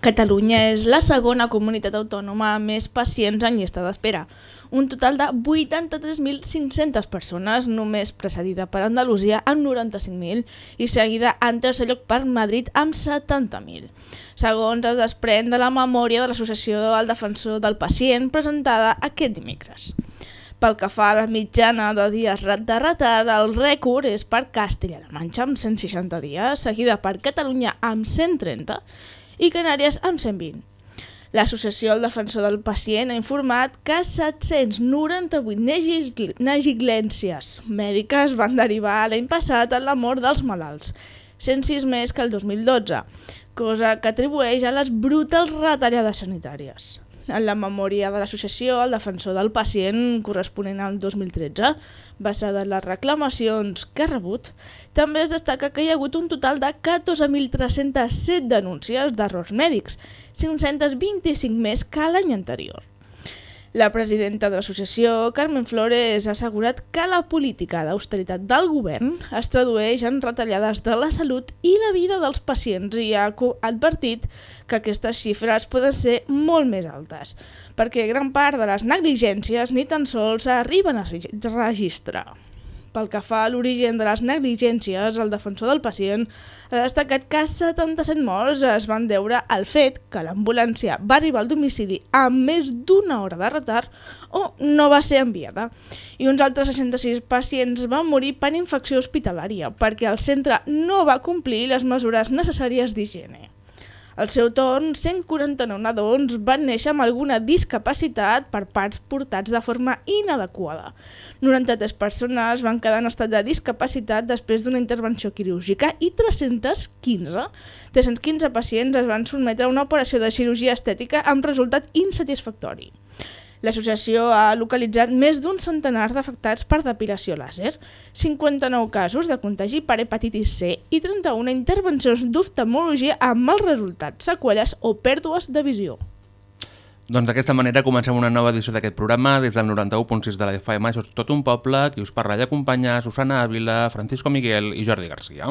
Catalunya és la segona comunitat autònoma amb més pacients en llista d'espera. Un total de 83.500 persones, només precedida per Andalusia amb 95.000 i seguida en tercer lloc per Madrid amb 70.000. Segons es desprèn de la memòria de l'Associació del Defensor del Pacient presentada aquest dimecres. Pel que fa a la mitjana de dies de retard, el rècord és per Castella-La Manxa amb 160 dies, seguida per Catalunya amb 130 i Canàries amb 120. L'Associació del Defensor del Pacient ha informat que 798 negil- negligències mèdiques van derivar l'any passat en la mort dels malalts, 106 més que el 2012, cosa que atribueix a les brutals retallades sanitàries. En la memòria de l'associació, el defensor del pacient corresponent al 2013, basada en les reclamacions que ha rebut, també es destaca que hi ha hagut un total de 14.307 denúncies d'errors mèdics, 525 més que l'any anterior. La presidenta de l'associació, Carmen Flores, ha assegurat que la política d'austeritat del govern es tradueix en retallades de la salut i la vida dels pacients i ha advertit que aquestes xifres poden ser molt més altes, perquè gran part de les negligències ni tan sols arriben a reg- registrar. Pel que fa a l'origen de les negligències, el defensor del pacient ha destacat que 77 morts es van deure al fet que l'ambulància va arribar al domicili amb més d'una hora de retard o no va ser enviada. I uns altres 66 pacients van morir per infecció hospitalària perquè el centre no va complir les mesures necessàries d'higiene. Al seu torn, 149 nadons van néixer amb alguna discapacitat per parts portats de forma inadequada. 93 persones van quedar en estat de discapacitat després d'una intervenció quirúrgica i 315, 315 pacients es van sotmetre a una operació de cirurgia estètica amb resultat insatisfactori. L'associació ha localitzat més d'un centenar d'afectats per depilació làser, 59 casos de contagi per hepatitis C i 31 intervencions d'oftalmologia amb els resultats, seqüelles o pèrdues de visió. Doncs d'aquesta manera comencem una nova edició d'aquest programa des del 91.6 de la FM, això és tot un poble, qui us parla i acompanya Susana Ávila, Francisco Miguel i Jordi Garcia.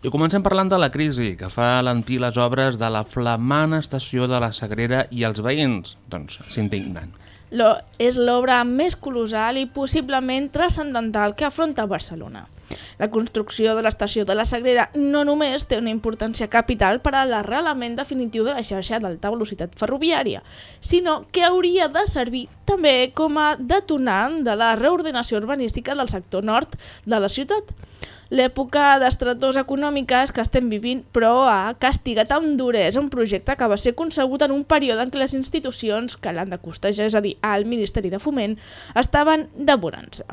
I comencem parlant de la crisi que fa alentir les obres de la flamant estació de la Sagrera i els veïns, doncs, s'indignen. És l'obra més colossal i possiblement transcendental que afronta Barcelona. La construcció de l'estació de la Sagrera no només té una importància capital per a l'arrelament definitiu de la xarxa d'alta velocitat ferroviària, sinó que hauria de servir també com a detonant de la reordenació urbanística del sector nord de la ciutat. L'època d'estrators econòmiques que estem vivint, però, ha castigat amb duresa un projecte que va ser concebut en un període en què les institucions que l'han de costejar, és a dir, el Ministeri de Foment, estaven devorant-se.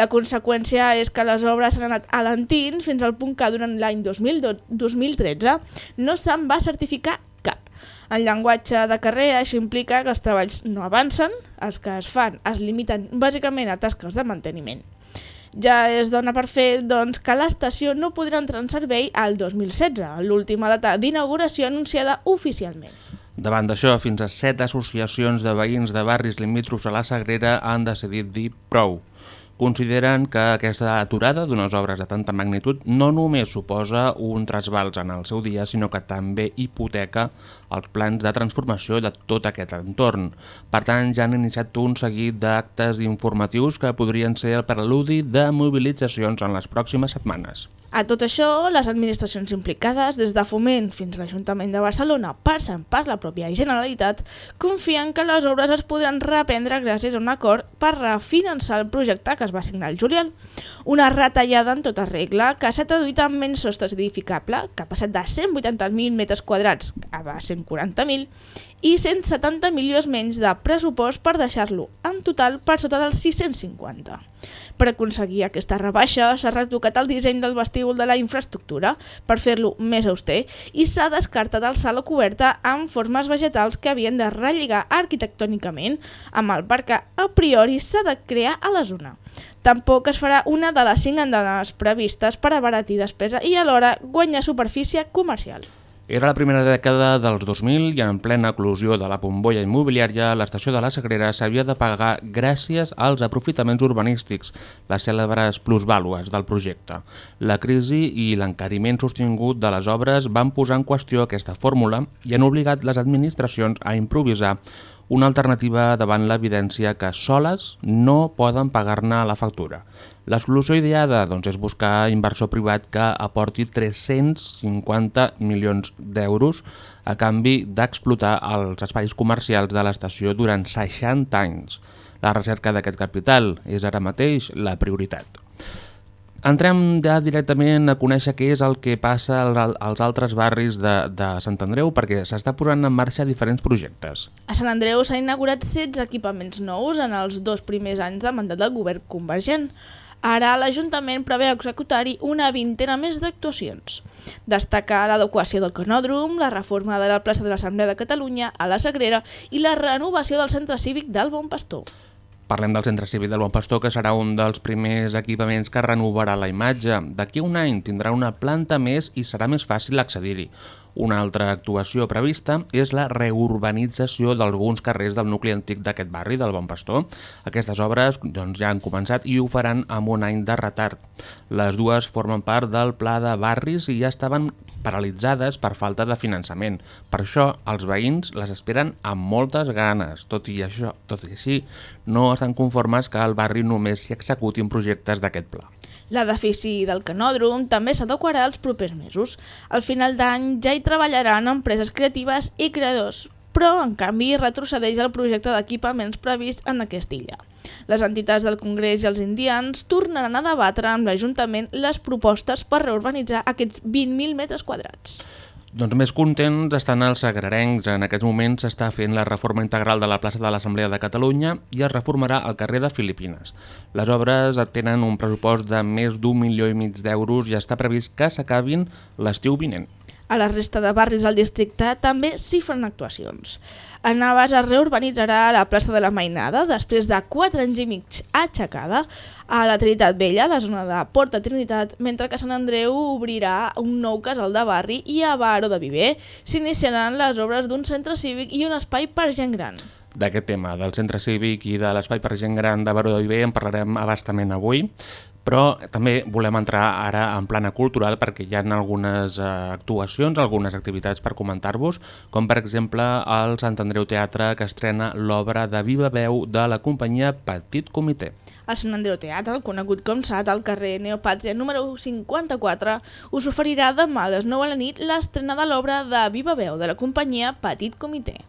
La conseqüència és que les obres s'han anat alentint fins al punt que durant l'any 2013 no se'n va certificar cap. En llenguatge de carrer això implica que els treballs no avancen, els que es fan es limiten bàsicament a tasques de manteniment. Ja es dona per fer doncs, que l'estació no podrà entrar en servei al 2016, l'última data d'inauguració anunciada oficialment. Davant d'això, fins a set associacions de veïns de barris limítrofs a la Sagrera han decidit dir prou. Consideren que aquesta aturada d'unes obres de tanta magnitud no només suposa un trasbals en el seu dia, sinó que també hipoteca els plans de transformació de tot aquest entorn. Per tant, ja han iniciat un seguit d'actes informatius que podrien ser el preludi de mobilitzacions en les pròximes setmanes. A tot això, les administracions implicades, des de Foment fins a l'Ajuntament de Barcelona, passant per la pròpia Generalitat, confien que les obres es podran reprendre gràcies a un acord per refinançar el projecte que es va signar el juliol. Una retallada en tota regla que s'ha traduït en menys sostres edificable, que ha passat de 180.000 metres quadrats a 140.000, i 170 milions menys de pressupost per deixar-lo, en total, per sota dels 650. Per aconseguir aquesta rebaixa s'ha retocat el disseny del vestíbul de la infraestructura per fer-lo més auster i s'ha descartat el sala coberta amb formes vegetals que havien de relligar arquitectònicament amb el parc que a priori s'ha de crear a la zona. Tampoc es farà una de les cinc andanes previstes per abaratir despesa i alhora guanyar superfície comercial. Era la primera dècada dels 2000 i en plena eclosió de la bombolla immobiliària, l'estació de la Sagrera s'havia de pagar gràcies als aprofitaments urbanístics, les cèlebres plusvàlues del projecte. La crisi i l'encariment sostingut de les obres van posar en qüestió aquesta fórmula i han obligat les administracions a improvisar una alternativa davant l'evidència que soles no poden pagar-ne la factura. La solució ideada doncs, és buscar inversor privat que aporti 350 milions d'euros a canvi d'explotar els espais comercials de l'estació durant 60 anys. La recerca d'aquest capital és ara mateix la prioritat. Entrem ja directament a conèixer què és el que passa als altres barris de, de Sant Andreu perquè s'està posant en marxa diferents projectes. A Sant Andreu s'han inaugurat 16 equipaments nous en els dos primers anys de mandat del govern convergent. Ara l'Ajuntament preveu executar-hi una vintena més d'actuacions. Destaca l'adequació del canòdrom, la reforma de la plaça de l'Assemblea de Catalunya a la Sagrera i la renovació del centre cívic del Bon Pastor. Parlem del Centre Cívic del Bon Pastor, que serà un dels primers equipaments que renovarà la imatge. D'aquí un any tindrà una planta més i serà més fàcil accedir-hi. Una altra actuació prevista és la reurbanització d'alguns carrers del nucli antic d'aquest barri, del Bon Pastor. Aquestes obres doncs, ja han començat i ho faran amb un any de retard. Les dues formen part del Pla de Barris i ja estaven paralitzades per falta de finançament. Per això, els veïns les esperen amb moltes ganes. Tot i això, tot i així, no estan conformes que al barri només s'hi executin projectes d'aquest pla. L'edifici del canòdrom també s'adequarà els propers mesos. Al final d'any ja hi treballaran empreses creatives i creadors, però en canvi retrocedeix el projecte d'equipaments previst en aquesta illa. Les entitats del Congrés i els indians tornaran a debatre amb l'Ajuntament les propostes per reurbanitzar aquests 20.000 metres quadrats. Doncs més contents estan els agrarencs. En aquest moment s'està fent la reforma integral de la plaça de l'Assemblea de Catalunya i es reformarà el carrer de Filipines. Les obres tenen un pressupost de més d'un milió i mig d'euros i està previst que s'acabin l'estiu vinent. A la resta de barris del districte també s'hi fan actuacions. A Navas es reurbanitzarà la plaça de la Mainada després de 4 anys i mig aixecada a la Trinitat Vella, la zona de Porta Trinitat, mentre que Sant Andreu obrirà un nou casal de barri i a Baro de Viver s'iniciaran les obres d'un centre cívic i un espai per gent gran. D'aquest tema, del centre cívic i de l'espai per gent gran de Baró de Viver en parlarem abastament avui però també volem entrar ara en plana cultural perquè hi ha algunes eh, actuacions, algunes activitats per comentar-vos, com per exemple el Sant Andreu Teatre que estrena l'obra de viva veu de la companyia Petit Comitè. El Sant Andreu Teatre, conegut com SAT, al carrer Neopàtria número 54, us oferirà demà a les 9 a la nit l'estrena de l'obra de viva veu de la companyia Petit Comitè.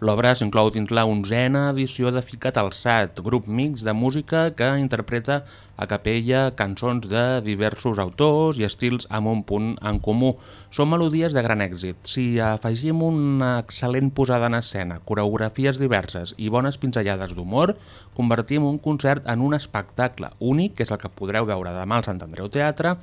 L'obra s'inclou dins la onzena edició de Ficat al Sat, grup mix de música que interpreta a capella cançons de diversos autors i estils amb un punt en comú. Són melodies de gran èxit. Si afegim una excel·lent posada en escena, coreografies diverses i bones pinzellades d'humor, convertim un concert en un espectacle únic, que és el que podreu veure demà al Sant Andreu Teatre,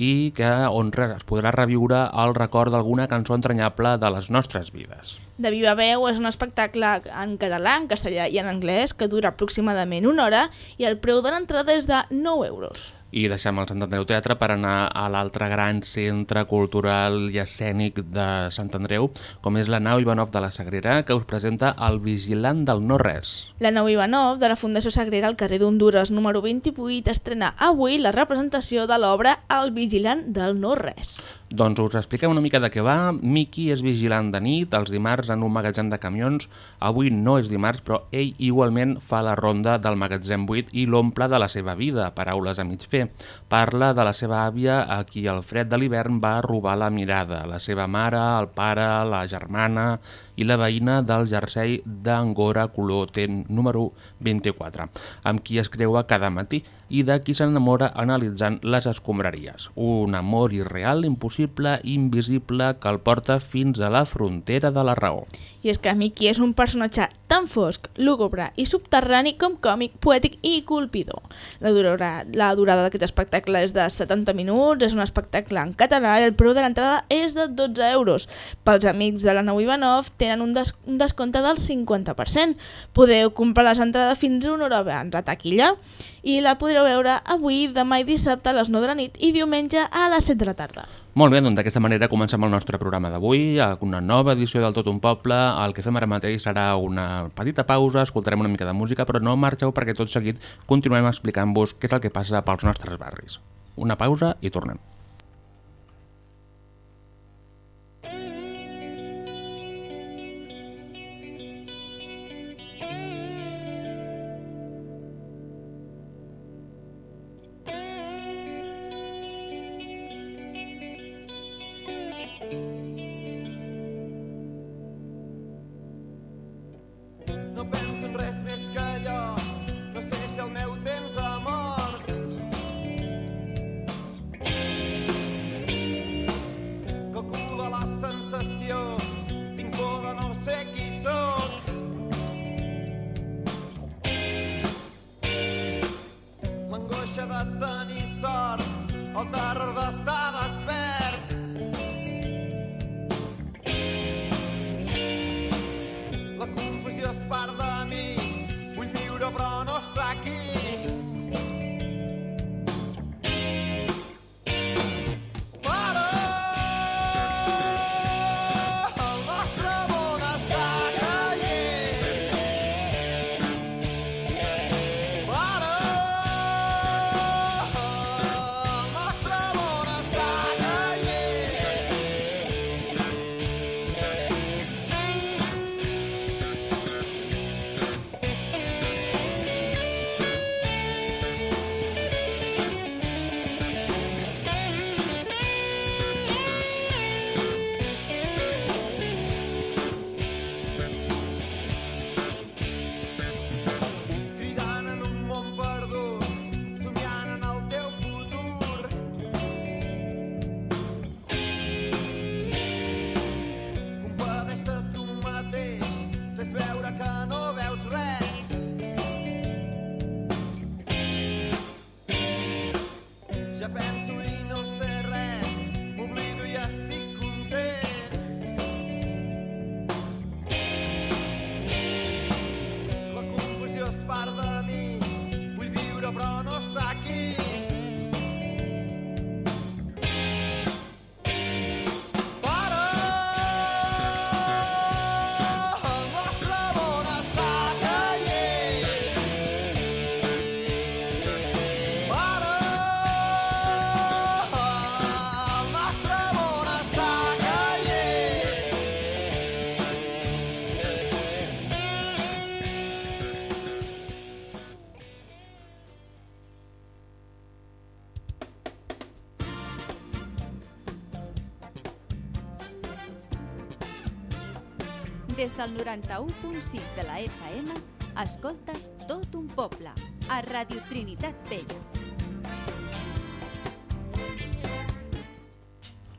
i que on es podrà reviure el record d'alguna cançó entranyable de les nostres vides. De Viva Veu és un espectacle en català, en castellà i en anglès que dura aproximadament una hora i el preu de l'entrada és de 9 euros. i deixem el Sant Andreu Teatre per anar a l'altre gran centre cultural i escènic de Sant Andreu, com és la nau Ivanov de la Sagrera, que us presenta El Vigilant del No-Res. La nau Ivanov, de la Fundació Sagrera al carrer d'Honduras número 28, estrena avui la representació de l'obra El Vigilant del No-Res. Doncs us expliquem una mica de què va. Miki és vigilant de nit, els dimarts en un magatzem de camions. Avui no és dimarts, però ell igualment fa la ronda del magatzem buit i l'omple de la seva vida, paraules a mig fer. Parla de la seva àvia a qui el fred de l'hivern va robar la mirada, la seva mare, el pare, la germana i la veïna del jersei d'Angora color ten número 24, amb qui es creua cada matí i de qui s'enamora analitzant les escombraries. Un amor irreal, impossible, invisible, que el porta fins a la frontera de la raó. I és que Mickey és un personatge tan fosc, lúgubre i subterrani com còmic, poètic i colpidor. La durada, la durada d'aquest espectacle és de 70 minuts, és un espectacle en català i el preu de l'entrada és de 12 euros. Pels amics de la Nau Ivanov tenen un, des un descompte del 50%. Podeu comprar les entrades fins a una hora abans a taquilla i la podreu veure avui, demà i dissabte a les 9 de la nit i diumenge a les 7 de la tarda. Molt bé, doncs d'aquesta manera comencem el nostre programa d'avui, una nova edició del Tot un Poble. El que fem ara mateix serà una petita pausa, escoltarem una mica de música, però no marxeu perquè tot seguit continuem explicant-vos què és el que passa pels nostres barris. Una pausa i tornem. Des del 91.6 de la FM, escoltes tot un poble, a Radio Trinitat Vella.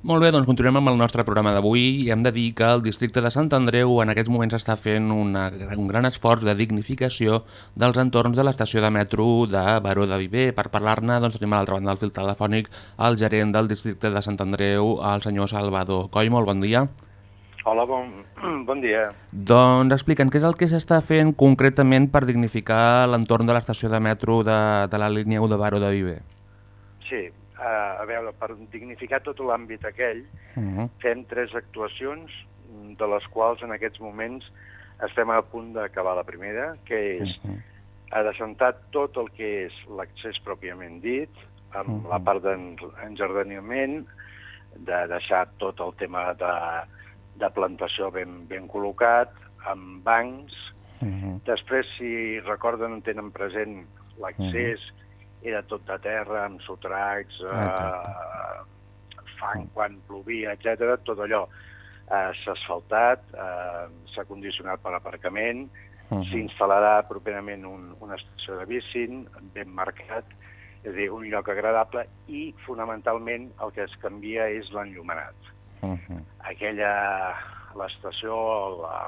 Molt bé, doncs continuem amb el nostre programa d'avui i hem de dir que el districte de Sant Andreu en aquests moments està fent una, un gran esforç de dignificació dels entorns de l'estació de metro de Baró de Viver. Per parlar-ne doncs, tenim a l'altra banda del fil telefònic el gerent del districte de Sant Andreu, el senyor Salvador Coll. Molt bon dia. Hola, bon, bon dia. Doncs explica'ns què és el que s'està fent concretament per dignificar l'entorn de l'estació de metro de, de la línia 1 de Baró de Viver. sí, uh, a veure, per dignificar tot l'àmbit aquell, Uh -huh. fem tres actuacions, de les quals en aquests moments estem a punt d'acabar la primera, que és Uh -huh. adecentar tot el que és l'accés pròpiament dit, amb Mhm. la part d'enjardinament, de deixar tot el tema de, de plantació ben, ben col·locat, amb bancs. Uh -huh. Després, si recorden, tenen present l'accés, era tot de terra, amb sotracs, eh, fang quan plovia, etc. Tot allò eh, s'ha asfaltat, eh, s'ha condicionat per aparcament, Mhm. s'instal·larà properament un, una estació de bicin ben marcat, és a dir, un lloc agradable i, fonamentalment, el que es canvia és l'enllumenat. Uh -huh. Aquella, l'estació,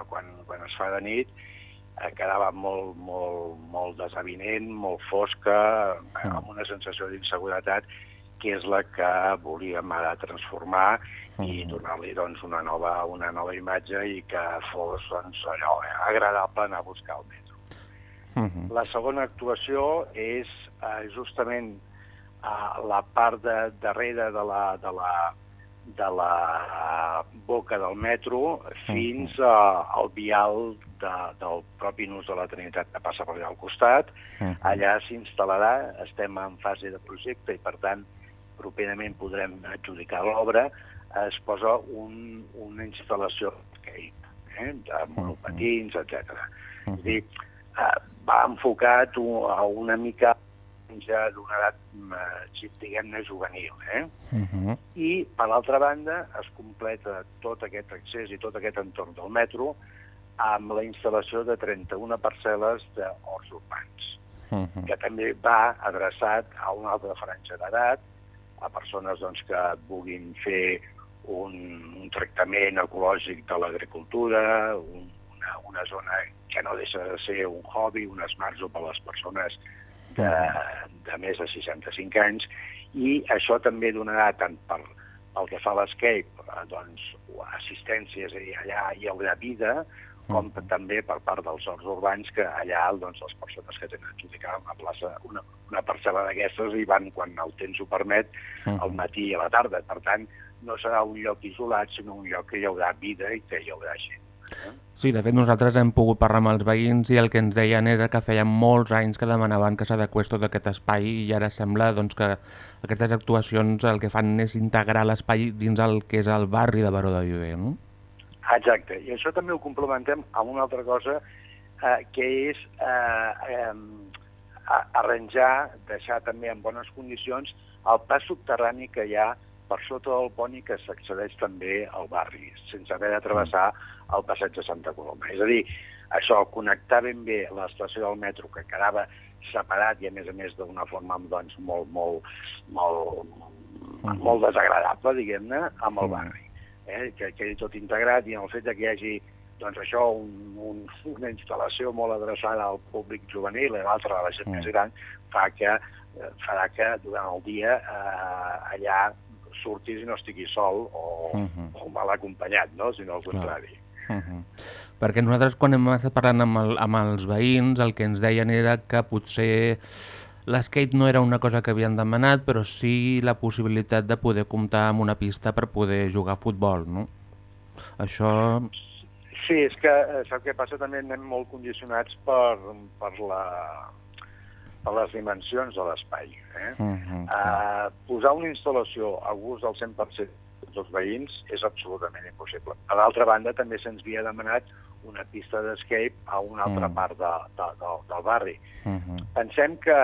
quan, quan es fa de nit, eh, quedava molt, molt, molt desavinent, molt fosca, eh, amb una sensació d'inseguretat, que és la que volíem ara transformar i donar-li doncs, una, nova, una nova imatge i que fos doncs, allò, eh, agradable anar a buscar el metro. Uh -huh. La segona actuació és eh, justament a la part de darrere de la, de la, de la boca del metro fins a, al vial de, del propi nus de la Trinitat que passa per allà al costat. Mhm. Allà s'instal·larà, estem en fase de projecte i per tant properament podrem adjudicar l'obra, es posa un, una instal·lació Cape, eh, de monopatins, etc. És a dir, eh, va enfocat una mica ja d'una edat, eh, diguem-ne, juvenil. Eh? Uh -huh. I, per l'altra banda, es completa tot aquest accés i tot aquest entorn del metro amb la instal·lació de 31 parcel·les d'horts urbans, Uh -huh. que també va adreçat a una altra franja d'edat, a persones doncs, que vulguin fer un, un tractament ecològic de l'agricultura, un, una, una zona que no deixa de ser un hobby, un esmarzo per a les persones de, de més de 65 anys, i això també donarà tant per, pel que fa a l'escape, eh, doncs, assistència, és a dir, allà hi haurà vida, com també per part dels horts urbans, que allà doncs, les persones que tenen adjudicar una plaça, una, una parcel·la d'aquestes hi van quan el temps ho permet, al matí i a la tarda. Per tant, no serà un lloc isolat, sinó un lloc que hi haurà vida i que hi haurà gent. Sí, de fet nosaltres hem pogut parlar amb els veïns i el que ens deien era que feien molts anys que demanaven que s'adequés tot aquest espai i ara sembla doncs, que aquestes actuacions el que fan és integrar l'espai dins el que és el barri de Baró de Viver, no? Exacte, i això també ho complementem amb una altra cosa eh, que és eh, eh, arranjar, deixar també en bones condicions el pas subterrani que hi ha per sota del pont i que s'accedeix també al barri, sense haver de travessar el passeig de Santa Coloma. És a dir, això, connectar ben bé l'estació del metro, que quedava separat i a més a més d'una forma doncs, molt, molt, molt, molt desagradable, diguem-ne, amb el barri. Eh? Que quedi tot integrat i en el fet que hi hagi doncs això, un, un, una instal·lació molt adreçada al públic juvenil i l'altra a la gent més gran, fa que, eh, farà que durant el dia eh, allà surtis i no estiguis sol o, Mhm. o mal acompanyat, no? sinó al contrari. Uh -huh. Perquè nosaltres quan hem estat parlant amb, el, amb els veïns el que ens deien era que potser l'skate no era una cosa que havien demanat, però sí la possibilitat de poder comptar amb una pista per poder jugar a futbol, no? Això... Sí, és que eh, sap què passa? També anem molt condicionats per, per, la, per les dimensions de l'espai. Eh? Uh -huh. Uh, posar una instal·lació a gust del 100% dels veïns és absolutament impossible. A l'altra banda, també se'ns havia demanat una pista d'escape a una altra Mm. part de, de, de, del barri. Uh -huh. Pensem que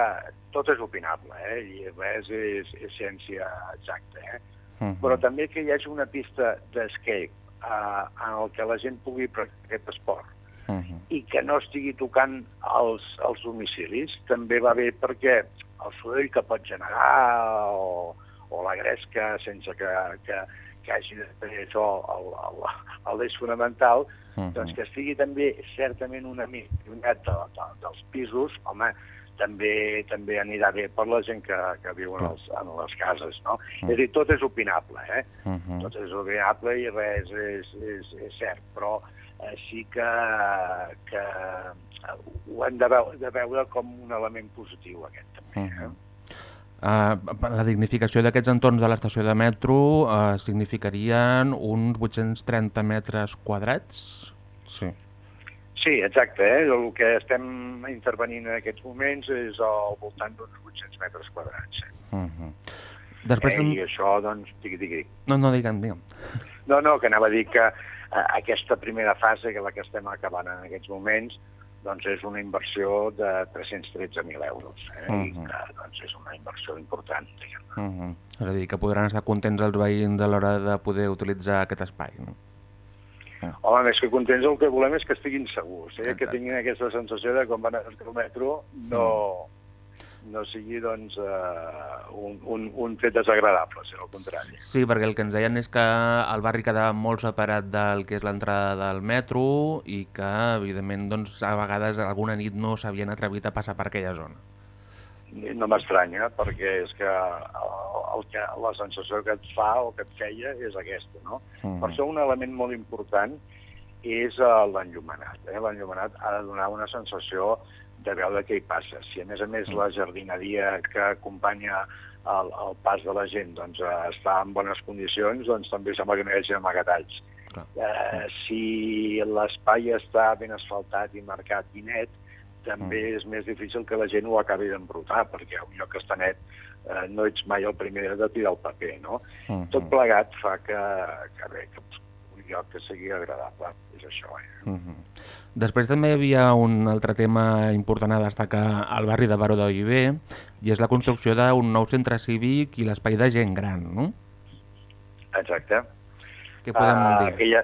tot és opinable, eh? i res és, és ciència exacta, eh? Uh -huh. però també que hi hagi una pista d'escape eh, en el que la gent pugui practicar aquest esport Uh -huh. i que no estigui tocant els, els domicilis, també va bé perquè el soroll que pot generar o, o la gresca sense que, que, que hagi de tenir això el, el, el l'eix fonamental, Mhm. doncs que estigui també certament una mica allunyat de, de, dels pisos, home, també també anirà bé per la gent que, que viu en, els, en les cases, no? És a dir, tot és opinable, eh? Uh -huh. tot és opinable i res és, és, és cert, però eh, sí que, que ho hem de veure, de veure com un element positiu aquest també. Eh? Uh, la dignificació d'aquests entorns de l'estació de metro uh, significarien uns 830 metres quadrats? Sí. Sí, exacte. Eh? El que estem intervenint en aquests moments és al voltant d'uns 800 metres quadrats. Uh -huh. Després... Eh? I això, doncs, digui, digui. No, no, digue'm, digue'm. No, no, que anava a dir que eh, aquesta primera fase, que la que estem acabant en aquests moments, doncs és una inversió de 313.000 euros. Eh? Uh -huh. I que doncs, és una inversió important, diguem Uh -huh. És a dir, que podran estar contents els veïns a l'hora de poder utilitzar aquest espai, no? Home, més que contents el que volem és que estiguin segurs, eh? Exacte. que tinguin aquesta sensació de quan van a el metro no, no sigui doncs, uh, un, un, un fet desagradable, sinó al contrari. Sí, perquè el que ens deien és que el barri quedava molt separat del que és l'entrada del metro i que, evidentment, doncs, a vegades alguna nit no s'havien atrevit a passar per aquella zona. No m'estranya, perquè és que el, el que la sensació que et fa o que et feia és aquesta, no? Mm. Per això un element molt important és uh, l'enllumenat. Eh? L'enllumenat ha de donar una sensació de veure què hi passa. Si a més a més la jardineria que acompanya el, el pas de la gent doncs, eh, està en bones condicions, doncs també sembla que no hi hagi amagatalls. Clar. Eh, si l'espai està ben asfaltat i marcat i net, també és més difícil que la gent ho acabi d'embrutar, perquè un lloc que està net eh, no ets mai el primer de tirar el paper, no? Mhm. Tot plegat fa que, que bé, que lloc que sigui agradable, és això, eh? Uh -huh. Després també hi havia un altre tema important a destacar al barri de Baró de Viver i és la construcció d'un nou centre cívic i l'espai de gent gran, no? Exacte. Què podem Ah, dir? Que ja,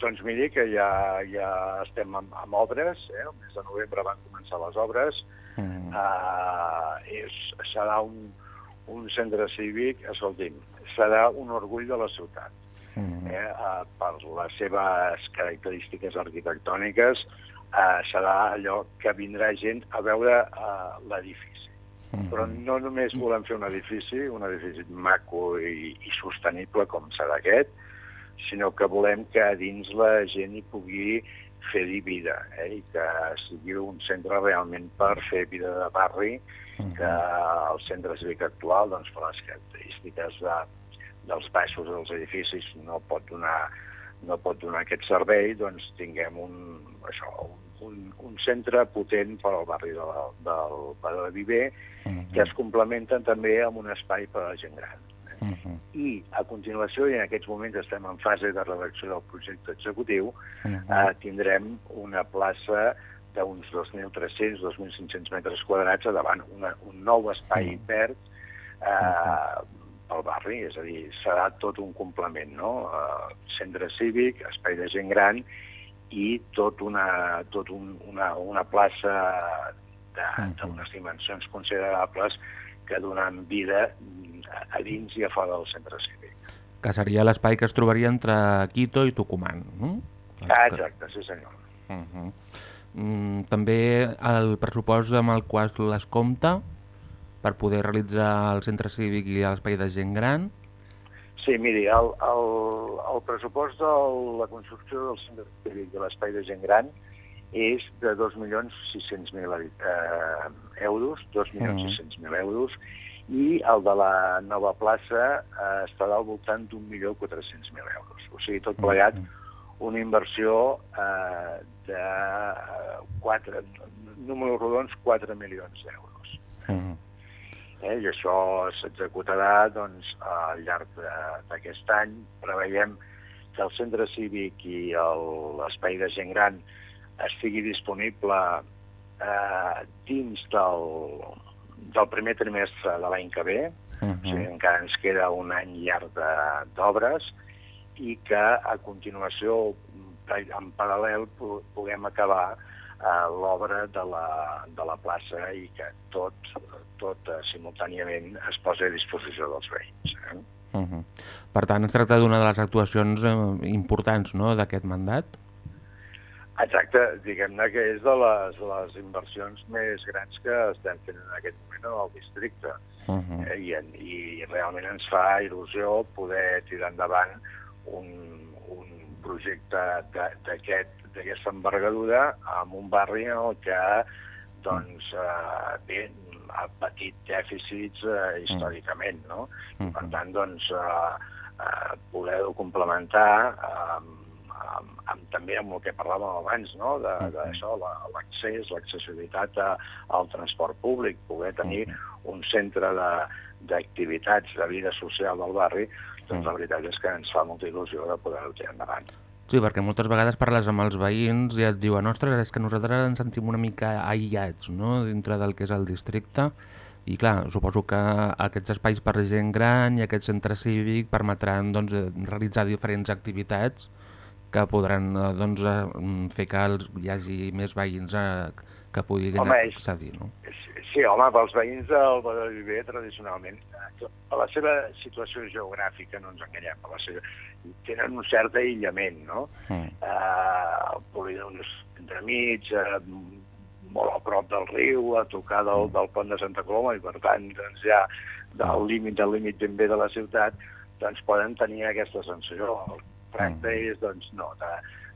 doncs miri que ja, ja estem amb, amb obres, eh? el mes de novembre van començar les obres, Uh -huh. uh, és, serà un, un centre cívic, escolti'm, serà un orgull de la ciutat. -huh. eh, uh, per les seves característiques arquitectòniques, uh, serà allò que vindrà gent a veure uh, l'edifici. Però no només volem fer un edifici, un edifici maco i, i sostenible com serà aquest, sinó que volem que dins la gent hi pugui fer-hi vida eh? i que sigui un centre realment per fer vida de barri, que el centre cívic actual, doncs, per les característiques de, dels baixos dels edificis no pot donar, no pot donar aquest servei, doncs tinguem un, això, un, un, centre potent per al barri de la, del Baró de Viver, que es complementen també amb un espai per a la gent gran. Uh -huh. I a continuació, i en aquests moments estem en fase de redacció del projecte executiu, Uh -huh. eh, tindrem una plaça d'uns 2.300-2.500 metres quadrats a davant, una, un nou espai verd eh, pel barri, és a dir, serà tot un complement, no? Eh, centre cívic, espai de gent gran i tot una, tot un, una, una plaça de- d'unes dimensions considerables que donen vida a, a dins i a fora del centre cívic. Que seria l'espai que es trobaria entre Quito i Tucumán, no? Ah, exacte, sí senyor. Uh -huh. mm, també el pressupost amb el qual les compta per poder realitzar el centre cívic i l'espai de gent gran. Sí, miri, el, el, el pressupost de la construcció del centre cívic de l'espai de gent gran és de 2.600.000 eh, euros, 2.600.000 euros, i el de la nova plaça eh, estarà al voltant d'1.400.000 euros. O sigui, tot plegat, una inversió eh, de 4, números rodons, 4 milions d'euros. Uh -huh. Eh? I això s'executarà doncs, al llarg d'aquest any. Preveiem que el centre cívic i l'espai de gent gran estigui disponible eh, dins del, del primer trimestre de l'any que ve, Uh o sigui, encara ens queda un any llarg de- d'obres, i que a continuació, en paral·lel, pu- puguem acabar eh, l'obra de, la, de la plaça i que tot, tot eh, simultàniament es posi a disposició dels veïns. Eh? Uh -huh. Per tant, es tracta d'una de les actuacions eh, importants no, d'aquest mandat. Exacte, diguem-ne que és de les, les inversions més grans que estem fent en aquest moment en el districte. Uh -huh. eh? I, en- I realment ens fa il·lusió poder tirar endavant un, un projecte d'aquesta envergadura amb un barri en el que doncs, eh, bé, ha patit dèficits eh, històricament, no? I, per tant, doncs, eh, eh, poder-ho complementar eh, amb, amb, amb, també amb el que parlàvem abans, no? de, de això, la- l'accés, l'accessibilitat a- al transport públic, poder tenir un centre de- d'activitats de, vida social del barri, doncs la veritat és que ens fa molta il·lusió de poder-ho tirar endavant. Sí, perquè moltes vegades parles amb els veïns i et diuen ostres, és que nosaltres ens sentim una mica aïllats no? dintre del que és el districte i clar, suposo que aquests espais per gent gran i aquest centre cívic permetran doncs, realitzar diferents activitats que podran eh, doncs, eh, fer que hi hagi més veïns eh, que puguin Home, és- accedir. No? Sí, home, pels veïns del Badó de Viver, tradicionalment, eh, per la seva situació geogràfica, no ens enganyem, per la seva, tenen un cert aïllament, no? Mm. Eh, el polígon és entremig, eh, molt a prop del riu, a tocar del, del pont de Santa Coloma, i per tant, doncs ja del límit del límit ben bé de la ciutat, doncs poden tenir aquesta sensació. El tracte és, doncs, no, de,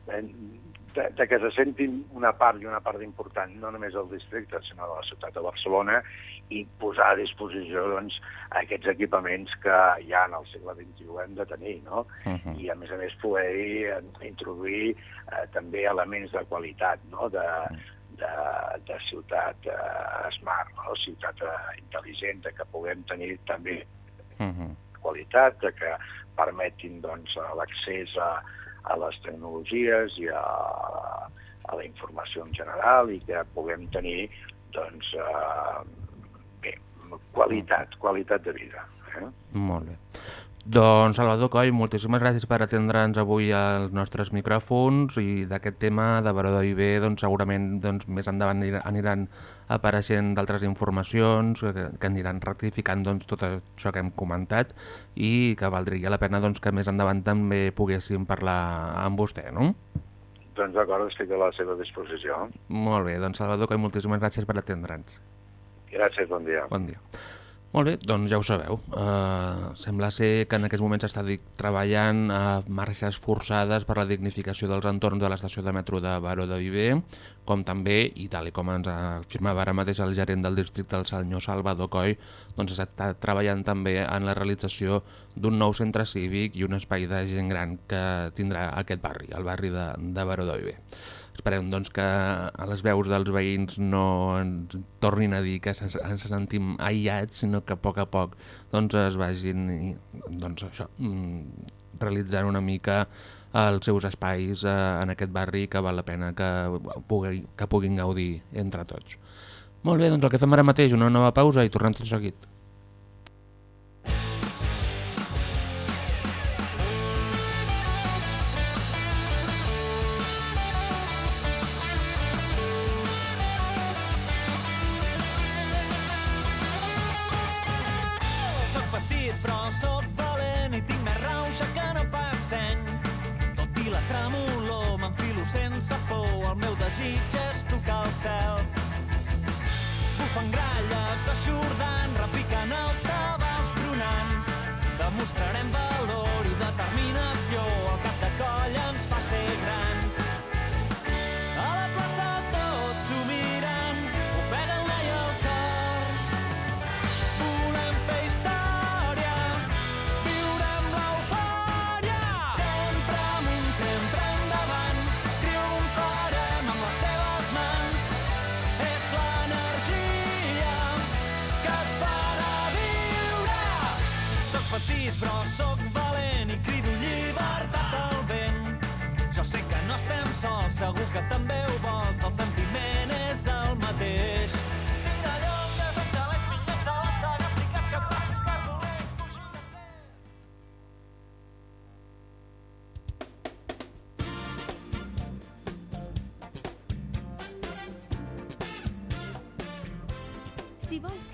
de, de, de que se sentin una part i una part important, no només del districte, sinó de la ciutat de Barcelona, i posar a disposició doncs, aquests equipaments que ja en el segle XXI hem de tenir, no? Mhm. I a més a més poder introduir eh, també elements de qualitat, no? de, de, de ciutat eh, smart, no? ciutat eh, intel·ligent, de que puguem tenir també Mhm. qualitat, de que permetin doncs, l'accés a, a les tecnologies i a, a la informació en general i que puguem tenir doncs, eh, bé, qualitat, qualitat de vida. Eh? Molt bé. Doncs Salvador Coll, moltíssimes gràcies per atendre'ns avui als nostres micròfons i d'aquest tema de Baró de Viver doncs, segurament doncs, més endavant aniran, aniran apareixent d'altres informacions que, que aniran rectificant doncs, tot això que hem comentat i que valdria la pena doncs, que més endavant també poguéssim parlar amb vostè, no? Doncs d'acord, estic a la seva disposició. Molt bé, doncs Salvador Coll, moltíssimes gràcies per atendre'ns. Gràcies, bon dia. Bon dia. Molt bé, doncs ja ho sabeu. Uh, sembla ser que en aquests moments s'està treballant a marxes forçades per la dignificació dels entorns de l'estació de metro de Baró de Viver, com també, i tal com ens afirmava ara mateix el gerent del districte, el senyor Salvador Coll, doncs s'està treballant també en la realització d'un nou centre cívic i un espai de gent gran que tindrà aquest barri, el barri de, de Baró de Viver. Esperem doncs, que a les veus dels veïns no ens tornin a dir que se- ens sentim aïllats, sinó que a poc a poc doncs, es vagin doncs, això, mm, realitzant una mica els seus espais eh, en aquest barri que val la pena que, pugui, que puguin gaudir entre tots. Molt bé, doncs el que fem ara mateix, una nova pausa i tornem tot seguit. Aixordant, repiquen els tabals tronant. Demostrarem valor i determinació, el cap de coll però sóc valent i crido llibertat al vent. Jo sé que no estem sols, segur que també ho vols,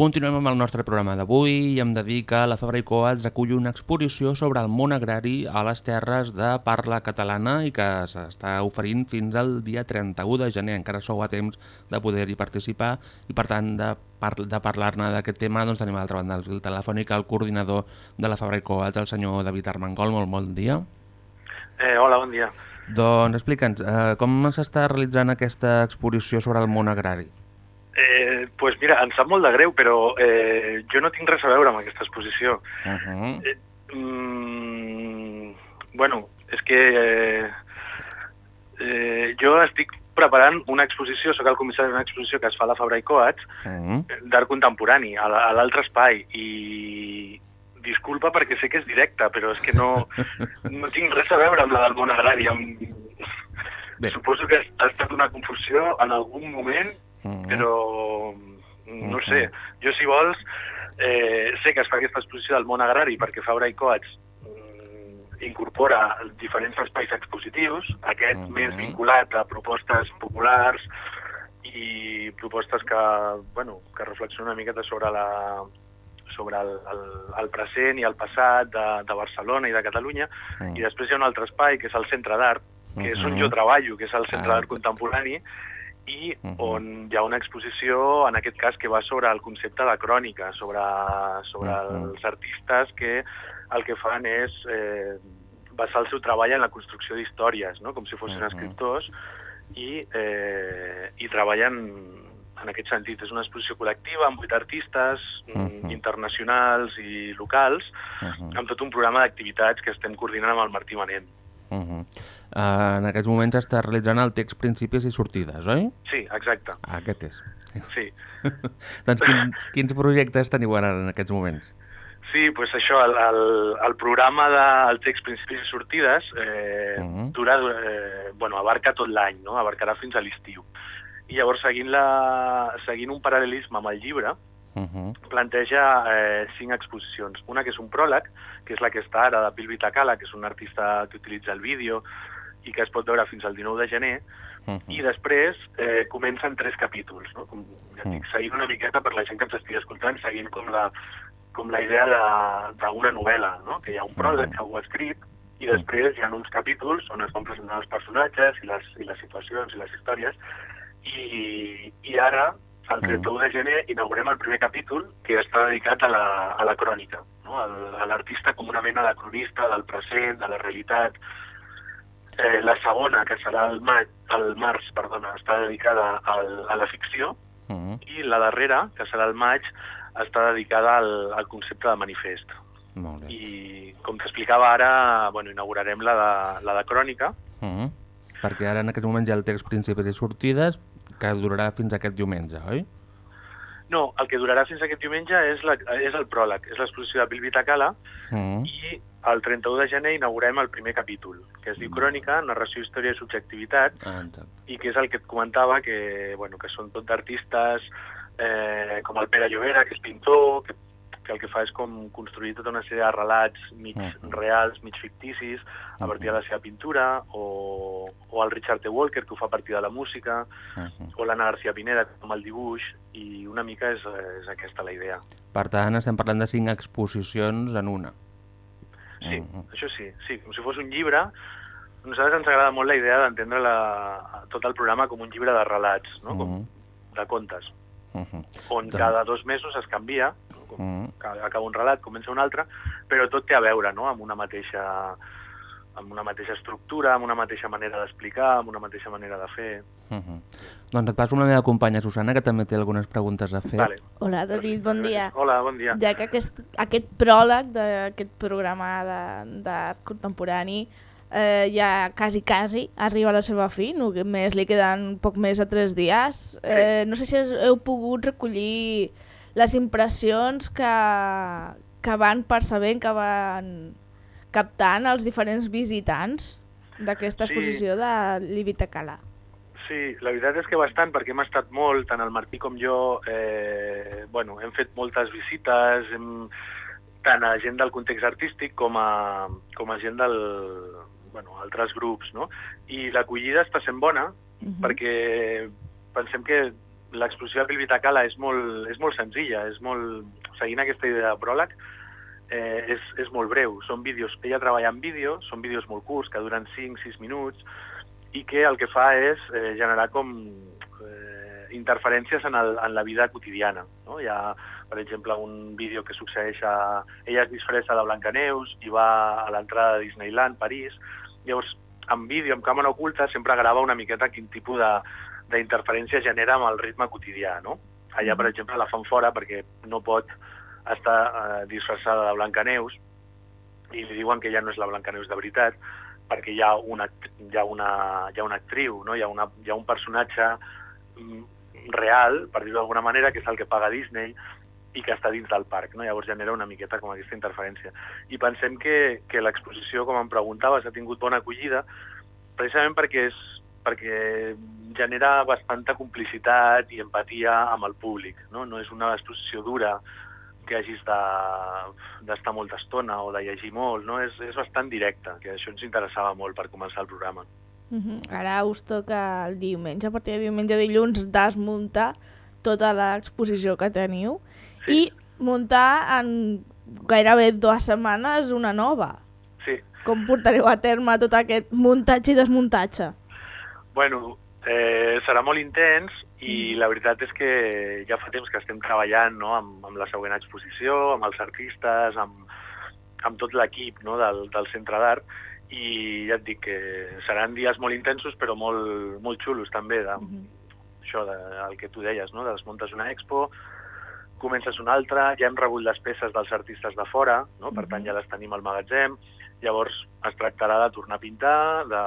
Continuem amb el nostre programa d'avui i hem de dir que la Fabra i Coats acull una exposició sobre el món agrari a les terres de parla catalana i que s'està oferint fins al dia 31 de gener. Encara sou a temps de poder-hi participar i per tant de, par de parlar-ne d'aquest tema doncs tenim a l'altra banda del telefònic el coordinador de la Fabra i Coats, el senyor David Armengol. Molt bon dia. Eh, hola, bon dia. Doncs explica'ns, eh, com s'està realitzant aquesta exposició sobre el món agrari? Eh, pues mira, em sap molt de greu, però eh, jo no tinc res a veure amb aquesta exposició. Uh -huh. eh, mm, bueno, és que eh, eh, jo estic preparant una exposició, sóc el comissari d'una exposició que es fa a la Fabra i Coats, Uh -huh. d'art contemporani, a la- a l'altre espai, i disculpa perquè sé que és directe, però és que no, no tinc res a veure amb la del món agrari. Amb... Bé. Suposo que ha estat una confusió en algun moment, -huh. però no ho sé. Jo, si vols, eh, sé que es fa aquesta exposició del món agrari perquè Fabra i Coats mm, incorpora diferents espais expositius, aquest Mhm. més vinculat a propostes populars i propostes que, bueno, que reflexionen una miqueta sobre la sobre el, el, el present i el passat de, de Barcelona i de Catalunya, Mm. i després hi ha un altre espai, que és el Centre d'Art, que és on Mhm. jo treballo, que és el Centre Ah. d'Art Contemporani, i Mhm. on hi ha una exposició, en aquest cas, que va sobre el concepte de crònica, sobre, sobre Mhm. els artistes que el que fan és eh, basar el seu treball en la construcció d'històries, no? com si fossin Mhm. escriptors, i, eh, i treballen en aquest sentit. És una exposició col·lectiva amb vuit artistes mm, Mhm. internacionals i locals, Uh -huh. amb tot un programa d'activitats que estem coordinant amb el Martí Manent. Uh -huh. Uh, en aquests moments està realitzant el text principis i sortides, oi? Sí, exacte. Ah, aquest és. Sí. doncs quins, quins projectes teniu ara en aquests moments? Sí, doncs això, el, el, el programa del text principis i sortides eh, Mhm. dura, eh, bueno, abarca tot l'any, no? abarcarà fins a l'estiu. I llavors, seguint, la, seguint un paral·lelisme amb el llibre, Uh -huh. planteja eh, cinc exposicions. Una que és un pròleg, que és la que està ara de Pilvi Takala, que és un artista que utilitza el vídeo i que es pot veure fins al 19 de gener, Uh -huh. i després eh, comencen tres capítols, no? com, ja dic, seguint una miqueta per la gent que ens estigui escoltant, seguint com la, com la idea de- d'una novel·la, no? que hi ha un pròleg que algú ha escrit, i després hi ha uns capítols on es van presentar els personatges i les, i les situacions i les històries, i, i ara, el 31 de gener, inaugurem el primer capítol que està dedicat a la, a la crònica, no? Al- a l'artista com una mena de cronista del present, de la realitat, Eh, la segona, que serà el, maig, el març, perdona, està dedicada al, a la ficció Uh -huh. i la darrera, que serà el maig, està dedicada al, al concepte de manifest. Molt bé. I com t'explicava ara, bueno, inaugurarem la de, la de crònica. Uh -huh. Perquè ara en aquests moments hi ha el text principis i sortides que durarà fins aquest diumenge, oi? No, el que durarà fins aquest diumenge és, la, és el pròleg, és l'exposició de Bilbi Uh -huh. i el 31 de gener inaugurem el primer capítol, que es diu Crònica, narració, història i subjectivitat, Ah, i que és el que et comentava, que, bueno, que són tot d'artistes eh, com el Pere Llobera, que és pintor, que, que el que fa és com construir tota una sèrie de relats mig Mhm. reals, mig ficticis, a partir de la seva pintura, o, o el Richard T. Walker, que ho fa a partir de la música, Uh -huh. o l'Anna García Pineda, amb el dibuix, i una mica és, és aquesta la idea. Per tant, estem parlant de cinc exposicions en una. Sí, Mhm. això sí, sí, com si fos un llibre. A nosaltres ens agrada molt la idea d'entendre la, tot el programa com un llibre de relats, no? com Mhm. de contes, Uh -huh. on Doncs- cada dos mesos es canvia, no? com, -huh. ca- acaba un relat, comença un altre, però tot té a veure no? amb una mateixa amb una mateixa estructura, amb una mateixa manera d'explicar, amb una mateixa manera de fer. Uh -huh. Doncs et passo amb la meva companya Susana, que també té algunes preguntes a fer. Vale. Hola, David, bon dia. Hola, bon dia. Ja que aquest, aquest pròleg d'aquest programa d'art contemporani eh, ja quasi, quasi arriba a la seva fi, només li queden poc més de tres dies. Eh, no sé si has, heu pogut recollir les impressions que, que van percebent, que van captant els diferents visitants d'aquesta Sí. exposició de Libitacala. Sí, la veritat és que bastant, perquè hem estat molt, tant el Martí com jo, eh, bueno, hem fet moltes visites, hem, tant a gent del context artístic com a, com a gent del, bueno, altres grups, no? I l'acollida està sent bona, Mhm. perquè pensem que l'exposició de Pilvitacala és molt, és molt senzilla, és molt, seguint aquesta idea de pròleg, eh, és, és molt breu. Són vídeos, ella treballa en vídeo, són vídeos molt curts, que duren 5-6 minuts, i que el que fa és eh, generar com eh, interferències en, el, en la vida quotidiana. No? Hi ha, per exemple, un vídeo que succeeix a... Ella es disfressa de Blancaneus i va a l'entrada de Disneyland, París. Llavors, en vídeo, amb càmera oculta, sempre grava una miqueta quin tipus de d'interferència genera amb el ritme quotidià, no? Allà, per exemple, la fan fora perquè no pot estar eh, disfressada de Blancaneus i li diuen que ja no és la Blancaneus de veritat perquè hi ha una, hi ha una, hi ha una actriu, no? hi, ha una, hi ha un personatge mm, real, per dir-ho d'alguna manera, que és el que paga Disney i que està dins del parc. No? Llavors genera una miqueta com aquesta interferència. I pensem que, que l'exposició, com em preguntaves, ha tingut bona acollida precisament perquè, és, perquè genera bastanta complicitat i empatia amb el públic. No, no és una exposició dura que hagis de- d'estar molta estona o de llegir molt, no? és, és bastant directe, que això ens interessava molt per començar el programa. Uh -huh. Ara us toca el diumenge, a partir de diumenge dilluns, desmuntar tota l'exposició que teniu sí. i muntar en gairebé dues setmanes una nova. Sí. Com portareu a terme tot aquest muntatge i desmuntatge? Bueno, eh, serà molt intens i la veritat és que ja fa temps que estem treballant no, amb, amb la següent exposició, amb els artistes, amb, amb tot l'equip no, del, del Centre d'Art i ja et dic que seran dies molt intensos però molt, molt xulos també de, això, de, el que tu deies, no? desmuntes una expo, comences una altra, ja hem rebut les peces dels artistes de fora, no? per tant ja les tenim al magatzem, llavors es tractarà de tornar a pintar, de,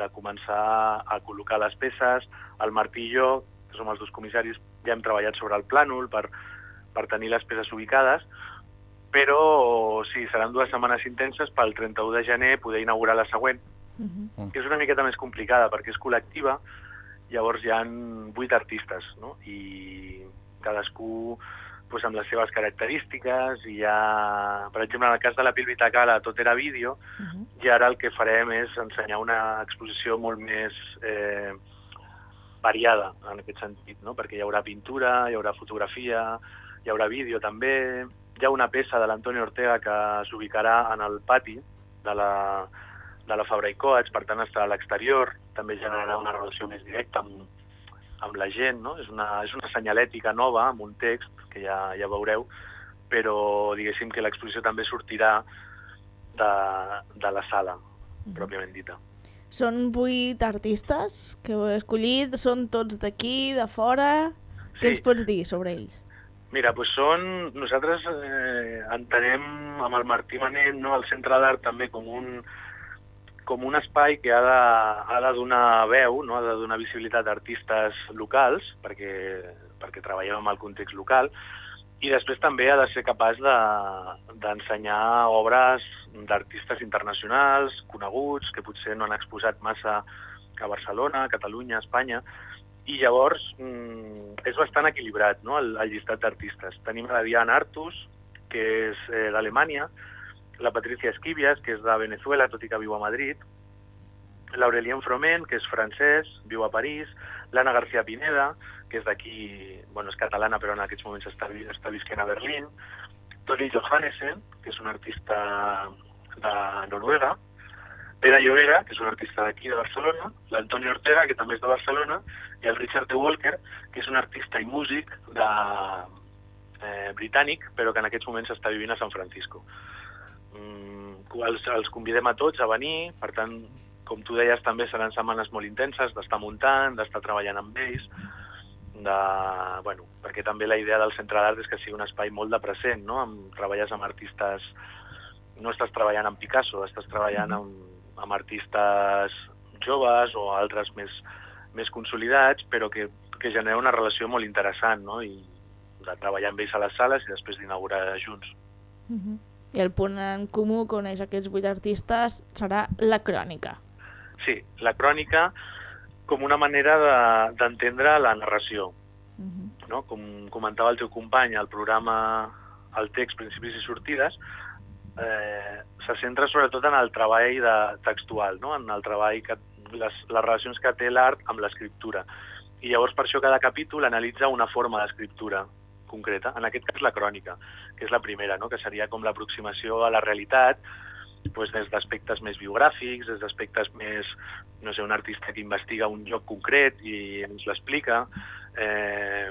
de començar a col·locar les peces, el Martí i jo, que som els dos comissaris, ja hem treballat sobre el plànol per, per tenir les peces ubicades, però sí, seran dues setmanes intenses pel 31 de gener poder inaugurar la següent, que és una miqueta més complicada perquè és col·lectiva, llavors hi han vuit artistes, no? i cadascú pues, amb les seves característiques, i hi ha, per exemple, en el cas de la Pilvitacala tot era vídeo, i ara el que farem és ensenyar una exposició molt més eh, variada en aquest sentit, no? perquè hi haurà pintura, hi haurà fotografia, hi haurà vídeo també, hi ha una peça de l'Antonio Ortega que s'ubicarà en el pati de la, de la Fabra i Coats, per tant estarà a l'exterior, també generarà una relació més directa amb, amb la gent, no? És una, és una senyalètica nova, amb un text, que ja, ja veureu, però diguéssim que l'exposició també sortirà de, de la sala, pròpiament dita. Són vuit artistes que heu escollit, són tots d'aquí, de fora... Què Sí. ens pots dir sobre ells? Mira, doncs són, nosaltres eh, entenem amb el Martí Manent no, el Centre d'Art també com un, com un espai que ha de, ha de donar veu, no, ha de donar visibilitat a artistes locals, perquè, perquè treballem amb el context local, i després també ha de ser capaç de- d'ensenyar de, obres d'artistes internacionals, coneguts, que potser no han exposat massa a Barcelona, a Catalunya, a Espanya, i llavors mm, és bastant equilibrat no? el, el llistat d'artistes. Tenim la Diana Artus, que és eh, d'Alemanya, la Patricia Esquivias, que és de Venezuela, tot i que viu a Madrid, l'Aurelien Froment, que és francès, viu a París, l'Anna García Pineda, que és d'aquí, bueno, és catalana, però en aquests moments està, està visquent a Berlín, Tori Johannessen, que és un artista de Noruega, Pere Llobera, que és un artista d'aquí de Barcelona, l'Antonio Ortega, que també és de Barcelona, i el Richard T. Walker, que és un artista i músic de, eh, britànic, però que en aquests moments està vivint a San Francisco. Mm, els, els convidem a tots a venir, per tant, com tu deies, també seran setmanes molt intenses d'estar muntant, d'estar treballant amb ells, de, bueno, perquè també la idea del Centre d'Art és que sigui un espai molt de present, no? Amb, treballes amb artistes, no estàs treballant amb Picasso, estàs treballant amb, amb artistes joves o altres més, més consolidats, però que, que genera una relació molt interessant, no? I de treballar amb ells a les sales i després d'inaugurar junts. Uh -huh. I el punt en comú que uneix aquests vuit artistes serà la crònica. Sí, la crònica com una manera de- d'entendre de, la narració. No? Com comentava el teu company, el programa, el text, principis i sortides, eh, se centra sobretot en el treball de, textual, no? en el treball que, les, les relacions que té l'art amb l'escriptura. I llavors per això cada capítol analitza una forma d'escriptura concreta, en aquest cas la crònica, que és la primera, no? que seria com l'aproximació a la realitat doncs des d'aspectes més biogràfics, des d'aspectes més, no sé, un artista que investiga un lloc concret i ens l'explica. Eh,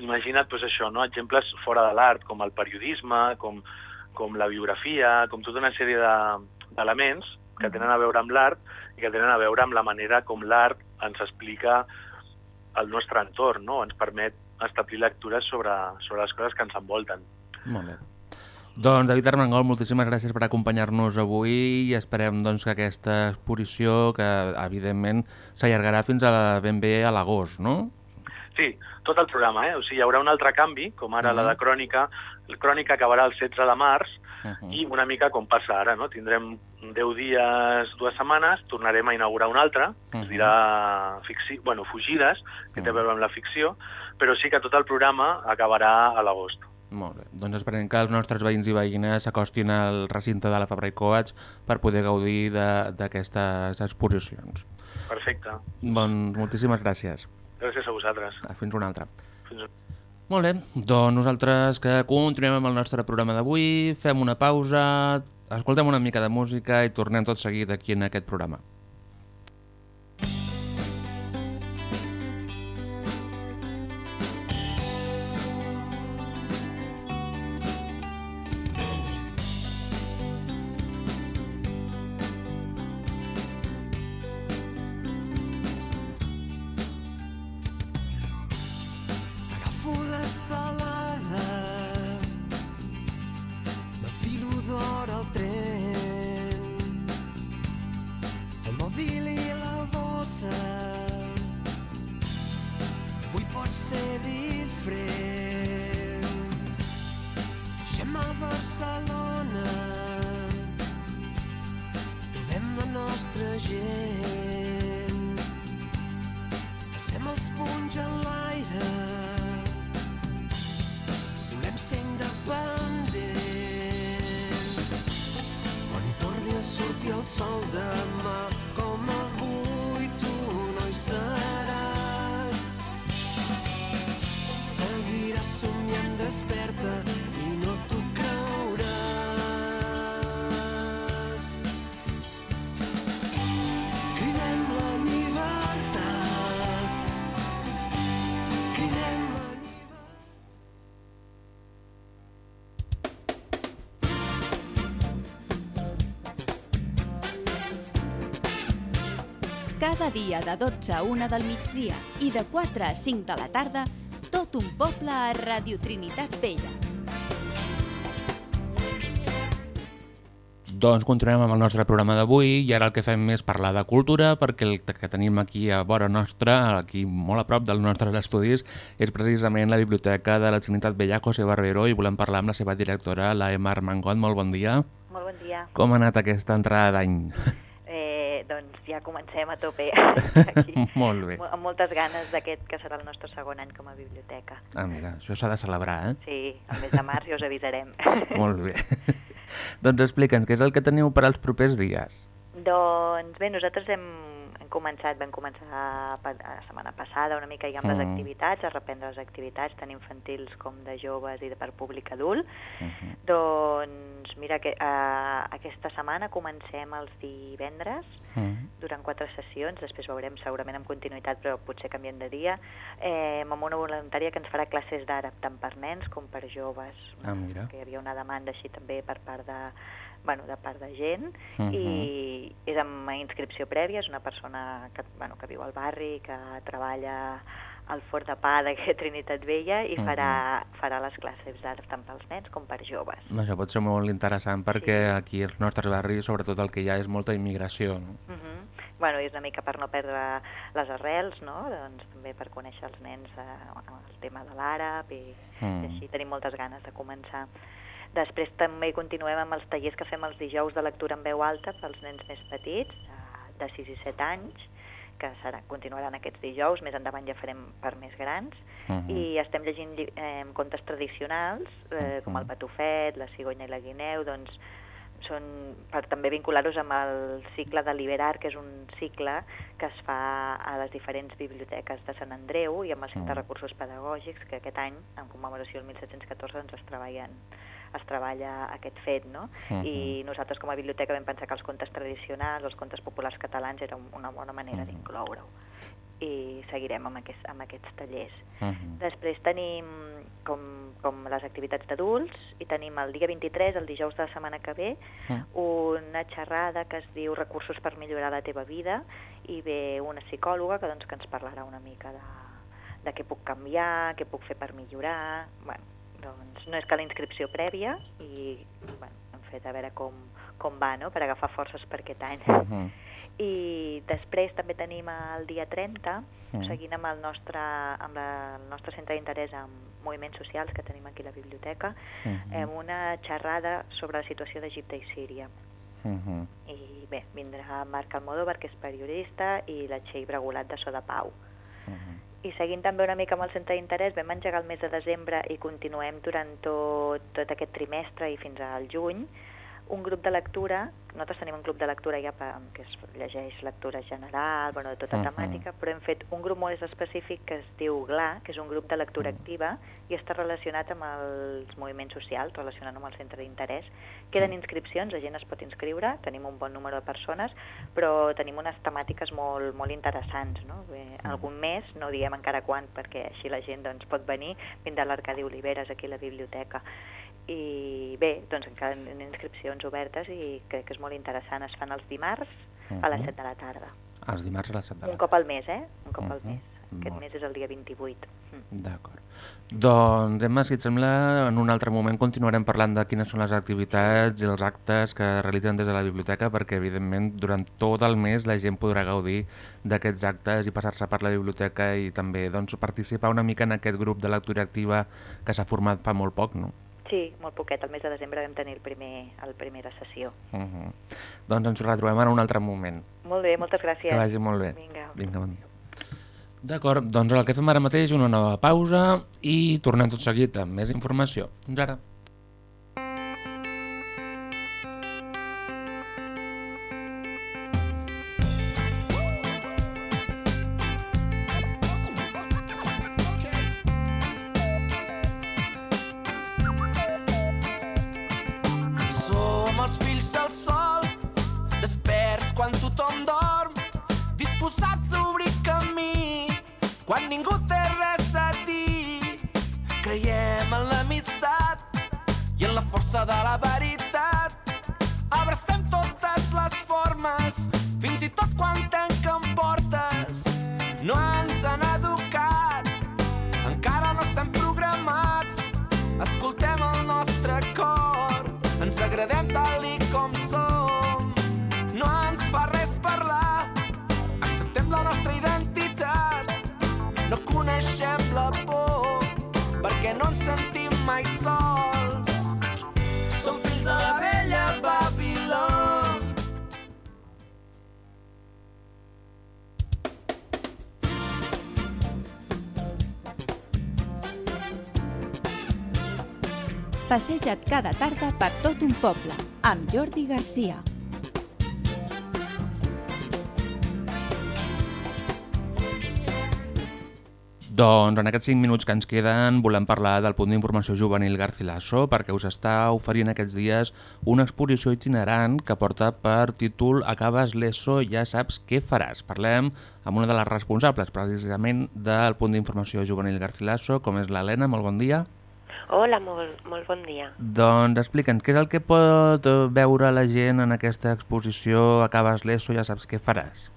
imagina't doncs, això, no? exemples fora de l'art, com el periodisme, com, com la biografia, com tota una sèrie de- d'elements que tenen a veure amb l'art i que tenen a veure amb la manera com l'art ens explica el nostre entorn, no? ens permet establir lectures sobre, sobre les coses que ens envolten. Molt bé. Doncs David Armengol, moltíssimes gràcies per acompanyar-nos avui i esperem doncs, que aquesta exposició, que evidentment s'allargarà fins a ben bé a l'agost, no? Sí, tot el programa, eh? O sigui, hi haurà un altre canvi, com ara la de Crònica. La Crònica acabarà el 16 de març i una mica com passa ara, no? Tindrem 10 dies, dues setmanes, tornarem a inaugurar un altre, que es dirà ficci... bueno, Fugides, que té a veure amb la ficció, però sí que tot el programa acabarà a l'agost. Molt bé. Doncs esperem que els nostres veïns i veïnes s'acostin al recinte de la Fabra i Coats per poder gaudir de- d'aquestes exposicions. Perfecte. Doncs moltíssimes gràcies. Gràcies a vosaltres. Fins una altra. Fins a... Molt bé, doncs nosaltres que continuem amb el nostre programa d'avui, fem una pausa, escoltem una mica de música i tornem tot seguit aquí en aquest programa. Cada dia de 12 a 1 del migdia i de 4 a 5 de la tarda, tot un poble a Radio Trinitat Vella. Doncs continuem amb el nostre programa d'avui i ara el que fem és parlar de cultura perquè el que tenim aquí a vora nostra, aquí molt a prop dels nostres estudis, és precisament la Biblioteca de la Trinitat Vella José Barbero i volem parlar amb la seva directora, la Emma Armangot. Molt bon dia. Molt bon dia. Com ha anat aquesta entrada d'any? Ja comencem a tope. molt bé. Amb moltes ganes d'aquest que serà el nostre segon any com a biblioteca. Ah, mira, això s'ha de celebrar, eh? Sí, al mes de març ja us avisarem. Molt bé. doncs explica'ns, què és el que teniu per als propers dies? doncs bé, nosaltres hem començat, vam començar la setmana passada una mica ja amb les Mm. activitats, a reprendre les activitats tant infantils com de joves i de per públic adult. Mhm. Doncs mira, que uh, aquesta setmana comencem els divendres Mhm. durant quatre sessions, després veurem segurament amb continuïtat, però potser canviem de dia, eh, amb una voluntària que ens farà classes d'àrab, tant per nens com per joves. Ah, mira. Que hi havia una demanda així també per part de, bueno, de part de gent, Mhm. i és amb inscripció prèvia, és una persona que, bueno, que viu al barri, que treballa al Fort de Pa de Trinitat Vella i farà, farà les classes d'àrab tant pels nens com per joves. Això pot ser molt interessant perquè aquí als nostres barris, sobretot el que hi ha és molta immigració. No? Uh -huh. Bueno, és una mica per no perdre les arrels, no? Doncs també per conèixer els nens eh, el tema de l'àrab i, Mm. i així tenim moltes ganes de començar. Després també continuem amb els tallers que fem els dijous de lectura en veu alta pels nens més petits, de, de 6 i 7 anys, que serà, continuaran aquests dijous, més endavant ja farem per més grans, Mhm. i estem llegint eh, contes tradicionals, eh, com el Patufet, la cigonya i la guineu, doncs són per també vincular-los amb el cicle de Liberar, que és un cicle que es fa a les diferents biblioteques de Sant Andreu i amb el Centre de Recursos Pedagògics, que aquest any, en commemoració del 1714, doncs es treballen es treballa aquest fet, no? Mhm. I nosaltres com a biblioteca vam pensar que els contes tradicionals, els contes populars catalans, era un- una bona manera d'incloure-ho. I seguirem amb, aquest, amb aquests tallers. Mhm. Després tenim com, com les activitats d'adults i tenim el dia 23, el dijous de la setmana que ve, una xerrada que es diu Recursos per millorar la teva vida i ve una psicòloga que, doncs, que ens parlarà una mica de, de què puc canviar, què puc fer per millorar... Bueno, doncs no és que la inscripció prèvia i bueno, hem fet a veure com, com va, no?, per agafar forces per aquest any. Mhm. I després també tenim el dia 30, Mhm. seguint amb el nostre, amb la, el nostre centre d'interès en moviments socials que tenim aquí a la biblioteca, Mhm. amb una xerrada sobre la situació d'Egipte i Síria. Mhm. I bé, vindrà Marc Almodóvar, que és periodista, i la Txell Bregulat de So de Pau. I seguint també una mica amb el centre d'interès, vam engegar el mes de desembre i continuem durant tot, tot aquest trimestre i fins al juny, un grup de lectura, nosaltres tenim un club de lectura ja per, que es llegeix lectura general, bueno, de tota Mhm. temàtica, però hem fet un grup molt específic que es diu GLA, que és un grup de lectura activa i està relacionat amb els moviments socials, relacionat amb el centre d'interès. Queden inscripcions, la gent es pot inscriure, tenim un bon número de persones, però tenim unes temàtiques molt, molt interessants. No? Bé, algun mes, no diem encara quan, perquè així la gent doncs, pot venir, vindrà l'Arcadi Oliveres aquí a la biblioteca. I bé, doncs encara ha inscripcions obertes i crec que és molt interessant. Es fan els dimarts a les Mhm. 7 de la tarda. Els dimarts a les 7 de Un la cop al mes, eh? Un cop al Mhm. mes. Aquest Molt mes és el dia 28. Mm. D'acord. Doncs, Emma, si et sembla, en un altre moment continuarem parlant de quines són les activitats i els actes que realitzen des de la biblioteca, perquè, evidentment, durant tot el mes la gent podrà gaudir d'aquests actes i passar-se per la biblioteca i també doncs, participar una mica en aquest grup de lectura activa que s'ha format fa molt poc, no? Sí, molt poquet. El mes de desembre vam tenir el primer, el primera sessió. Uh -huh. Doncs ens retrobem en un altre moment. Molt bé, moltes gràcies. Que vagi molt bé. Vinga. Vinga, bon dia. D'acord, doncs el que fem ara mateix una nova pausa i tornem tot seguit amb més informació. Fins ara. Sentim mai sols. Som fills de la vella Babilòn. Passeja't cada tarda per tot un poble, amb Jordi Garcia. Doncs en aquests 5 minuts que ens queden volem parlar del punt d'informació juvenil Garcilaso perquè us està oferint aquests dies una exposició itinerant que porta per títol Acabes l'ESO, ja saps què faràs. Parlem amb una de les responsables precisament del punt d'informació juvenil Garcilaso, com és l'Helena, molt bon dia. Hola, molt, molt bon dia. Doncs explica'ns, què és el que pot veure la gent en aquesta exposició Acabes l'ESO, ja saps què faràs?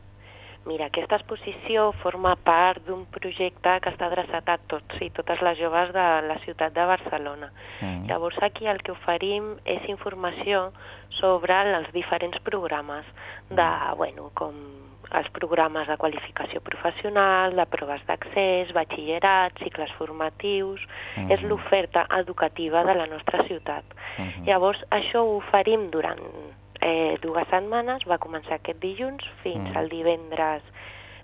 Mira, aquesta exposició forma part d'un projecte que està adreçat a tots i totes les joves de la ciutat de Barcelona. Mm. Llavors aquí el que oferim és informació sobre els diferents programes de, bueno, com els programes de qualificació professional, de proves d'accés, batxillerat, cicles formatius, Mhm. és l'oferta educativa de la nostra ciutat. Mhm. Llavors això ho oferim durant eh, dues setmanes, va començar aquest dilluns fins Mhm. al divendres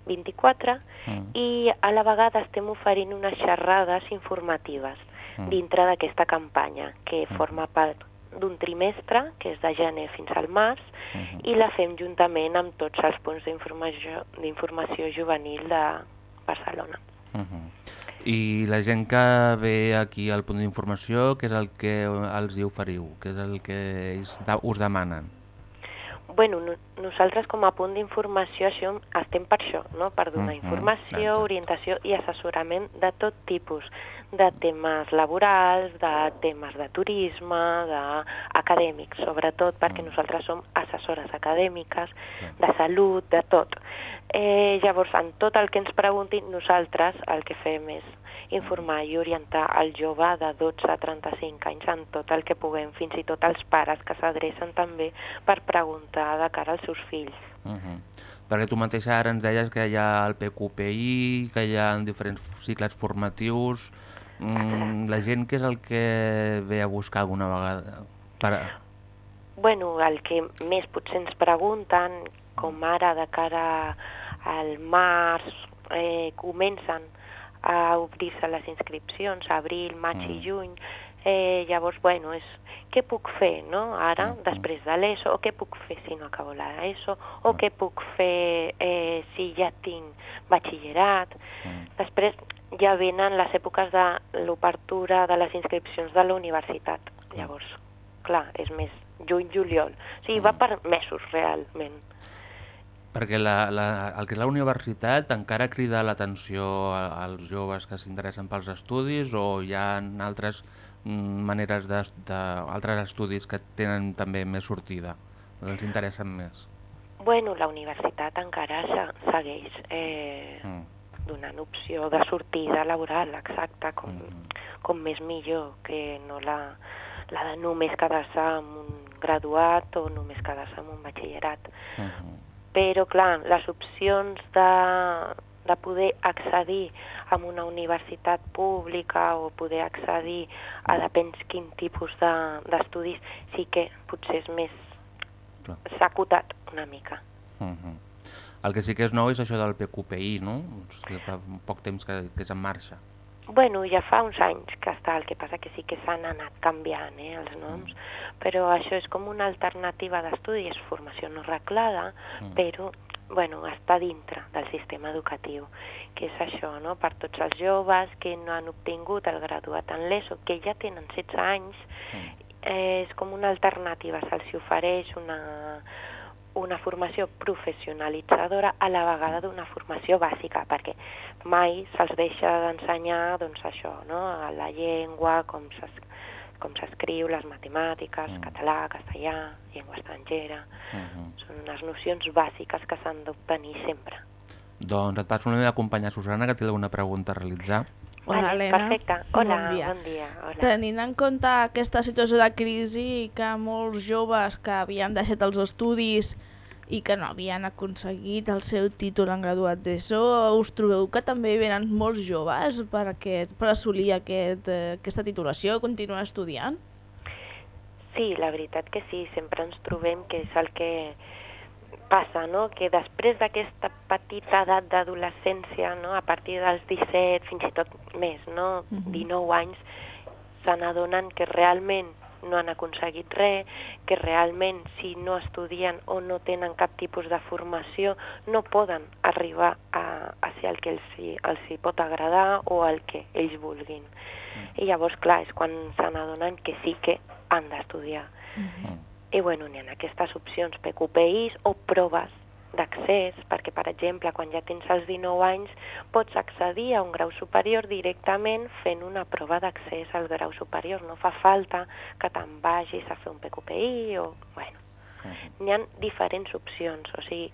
24 Mm. i a la vegada estem oferint unes xerrades informatives Mm. dintre d'aquesta campanya que forma part d'un trimestre, que és de gener fins al març, Mhm. i la fem juntament amb tots els punts d'informació juvenil de Barcelona. Mhm. I la gent que ve aquí al punt d'informació, què és el que els hi oferiu? Què és el que ells us demanen? Bueno, no, nosaltres com a punt d'informació això estem per això, no? per donar Mhm, informació, exacte. orientació i assessorament de tot tipus, de temes laborals, de temes de turisme, de acadèmics, sobretot perquè nosaltres som assessores acadèmiques, de salut, de tot. Eh, llavors, en tot el que ens preguntin, nosaltres el que fem és informar i orientar el jove de 12 a 35 anys en tot el que puguem, fins i tot els pares que s'adrecen també per preguntar de cara als seus fills. Uh -huh. Perquè tu mateixa ara ens deies que hi ha el PQPI, que hi ha diferents cicles formatius... Mm, la gent què és el que ve a buscar alguna vegada? Per... Bueno, el que més potser ens pregunten, com ara de cara al març, eh, comencen a obrir-se les inscripcions, abril, maig mm. i juny, eh, llavors, bueno, és què puc fer, no?, ara, mm. després de l'ESO, o què puc fer si no acabo l'ESO, o què puc fer eh, si ja tinc batxillerat. Mm. Després ja venen les èpoques de l'obertura de les inscripcions de la universitat. Llavors, clar, és més juny-juliol. O sigui, va per mesos, realment. Perquè la, la, el que és la universitat encara crida l'atenció als joves que s'interessen pels estudis o hi ha altres mm, maneres de, de, altres estudis que tenen també més sortida, els interessen més? Bueno, la universitat encara se- segueix eh, Mm. donant opció de sortida laboral, exacta, com, com més millor, que no la, la de només quedar-se amb un graduat o només quedar-se amb un batxillerat. Però, clar, les opcions de, de poder accedir a una universitat pública o poder accedir a depèn quin tipus de- d'estudis, sí que potser és més... S'ha acotat una mica. Uh -huh. El que sí que és nou és això del PQPI, no? Sigui, fa poc temps que, que és en marxa. Bueno, ja fa uns anys que està, el que passa que sí que s'han anat canviant eh, els noms, però això és com una alternativa d'estudi, és formació no reglada, Mm. però bueno, està dintre del sistema educatiu, que és això, no? per tots els joves que no han obtingut el graduat en l'ESO, que ja tenen 16 anys, eh, és com una alternativa, se'ls ofereix una, una formació professionalitzadora a la vegada d'una formació bàsica, perquè mai se'ls deixa d'ensenyar doncs, això, no? a la llengua, com s'es- com s'escriu, les matemàtiques, català, castellà, llengua estrangera... Uh -huh. Són unes nocions bàsiques que s'han d'obtenir sempre. Doncs et passo la meva companya Susana, que té alguna pregunta a realitzar. Hola, Vale, Helena. perfecte. Hola, bon dia. bon dia. Hola. Tenint en compte aquesta situació de crisi i que molts joves que havien deixat els estudis i que no havien aconseguit el seu títol en graduat d'ESO, us trobeu que també venen molts joves per, aquest, per assolir aquest, eh, aquesta titulació i continuar estudiant? Sí, la veritat que sí, sempre ens trobem que és el que passa, no? que després d'aquesta petita edat d'adolescència, no? a partir dels 17, fins i tot més, no? 19 anys, se n'adonen que realment no han aconseguit res, que realment si no estudien o no tenen cap tipus de formació no poden arribar a, a ser el que els, hi- els hi pot agradar o el que ells vulguin. I llavors, clar, és quan se n'adonen que sí que han d'estudiar. I bueno, n'hi ha aquestes opcions PQPIs o proves d'accés, perquè, per exemple, quan ja tens els 19 anys, pots accedir a un grau superior directament fent una prova d'accés al grau superior. No fa falta que te'n vagis a fer un PQPI o... Bueno, n'hi ha diferents opcions, o sigui,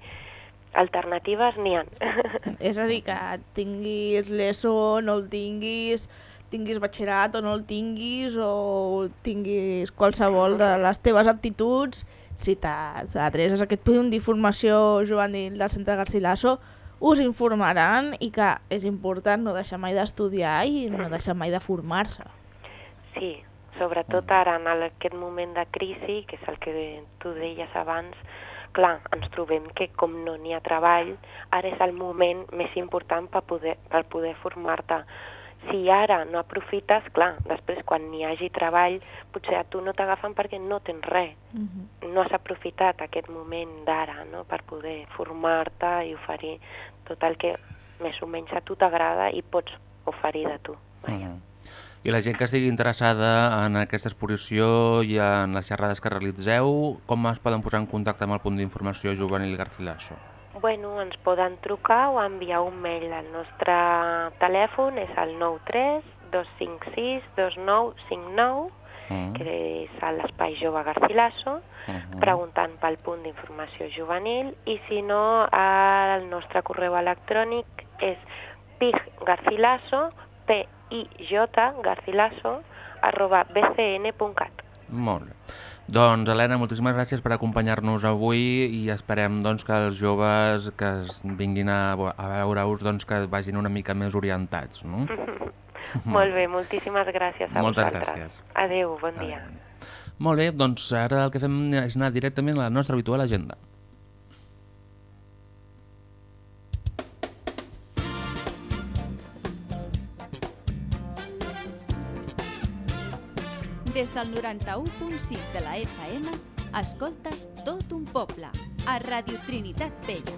alternatives n'hi ha. És a dir, que tinguis l'ESO, no el tinguis, tinguis batxillerat o no el tinguis, o tinguis qualsevol de les teves aptituds, si t'adreces a aquest punt d'informació juvenil del Centre Garcilaso, us informaran i que és important no deixar mai d'estudiar i no deixar mai de formar-se. Sí, sobretot ara en aquest moment de crisi, que és el que tu deies abans, clar, ens trobem que com no n'hi ha treball, ara és el moment més important per poder, per poder formar-te. Si ara no aprofites, clar, després quan n'hi hagi treball, potser a tu no t'agafen perquè no tens res. No has aprofitat aquest moment d'ara no? per poder formar-te i oferir tot el que més o menys a tu t'agrada i pots oferir de tu. Mm. I la gent que estigui interessada en aquesta exposició i en les xerrades que realitzeu, com es poden posar en contacte amb el punt d'informació juvenil Garcilaso? Bueno, ens poden trucar o enviar un mail. El nostre telèfon és el 93 256 2959, Mm. que és a l'Espai Jove Garcilaso, Mhm. preguntant pel punt d'informació juvenil, i si no, el nostre correu electrònic és piggarcilaso, p i j garcilaso, arroba bcn.cat. Molt bé. Doncs, Helena, moltíssimes gràcies per acompanyar-nos avui i esperem doncs, que els joves que es vinguin a, a veure-us doncs, que vagin una mica més orientats. No? Molt bé, moltíssimes gràcies a Moltes vosaltres. gràcies. Adéu, bon dia. Molt bé, doncs ara el que fem és anar directament a la nostra habitual agenda. Des del 91.6 de la FM, escoltes tot un poble, a Radio Trinitat Vella.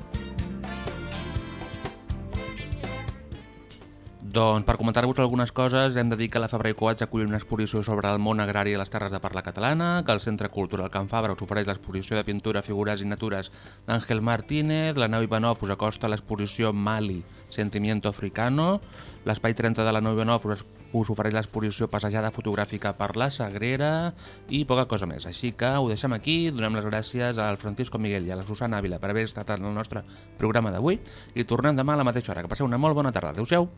Doncs per comentar-vos algunes coses hem de dir que la Fabra i Coats acull una exposició sobre el món agrari i les terres de parla catalana, que el Centre Cultural Can Fabra us ofereix l'exposició de pintura, figures i natures d'Àngel Martínez, la nau Ivanov us acosta l'exposició Mali, Sentimiento Africano, l'Espai 30 de la nau Ivanov us, us ofereix l'exposició Passejada fotogràfica per la Sagrera i poca cosa més. Així que ho deixem aquí, donem les gràcies al Francisco Miguel i a la Susana Ávila per haver estat en el nostre programa d'avui i tornem demà a la mateixa hora. Que passeu una molt bona tarda. Adéu-siau.